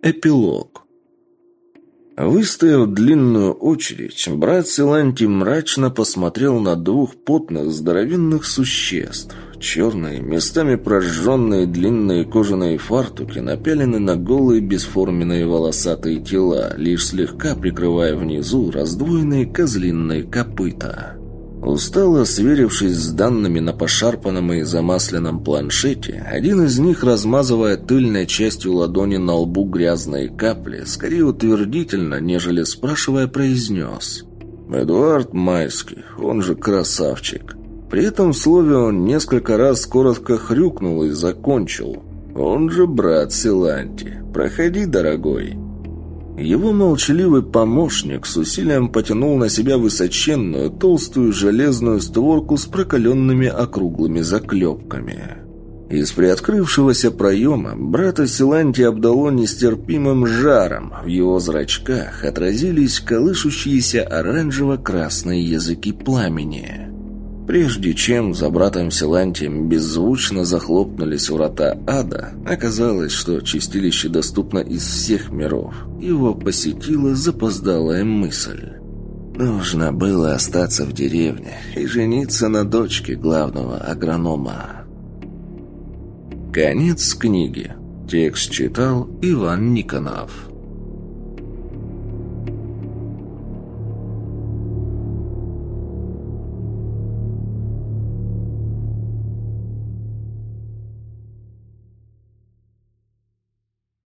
Эпилог. Выстояв длинную очередь, брат Силанти мрачно посмотрел на двух потных здоровенных существ. Черные, местами прожженные длинные кожаные фартуки напялены на голые бесформенные волосатые тела, лишь слегка прикрывая внизу раздвоенные козлиные копыта. Устало сверившись с данными на пошарпанном и замасленном планшете, один из них, размазывая тыльной частью ладони на лбу грязные капли, скорее утвердительно, нежели спрашивая, произнес «Эдуард Майский, он же красавчик». При этом слове он несколько раз коротко хрюкнул и закончил «Он же брат Силанти. Проходи, дорогой». Его молчаливый помощник с усилием потянул на себя высоченную, толстую железную створку с прокаленными округлыми заклепками. Из приоткрывшегося проема брата Силанти обдало нестерпимым жаром. В его зрачках отразились колышущиеся оранжево-красные языки пламени. Прежде чем за братом Силантием беззвучно захлопнулись врата ада, оказалось, что чистилище доступно из всех миров. Его посетила запоздалая мысль. Нужно было остаться в деревне и жениться на дочке главного агронома. Конец книги. Текст читал Иван Никонов.